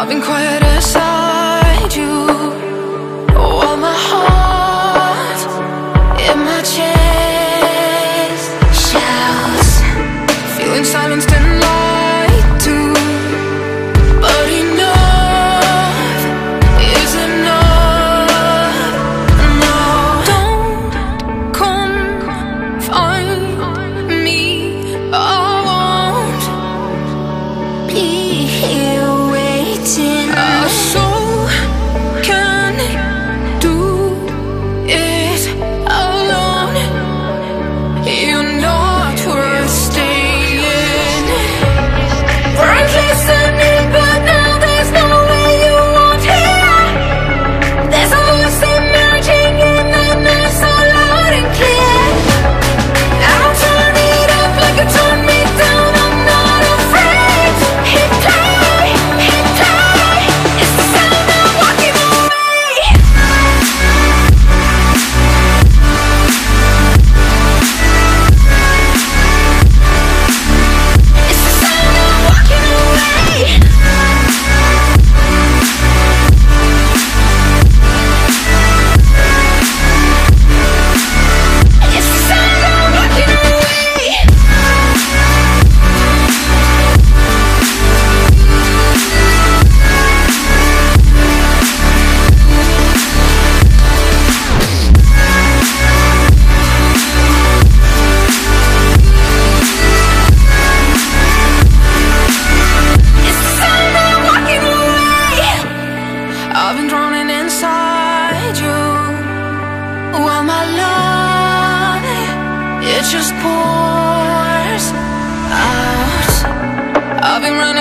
I've been quiet as I I've been drowning inside you. My love, it just pours out. I've been running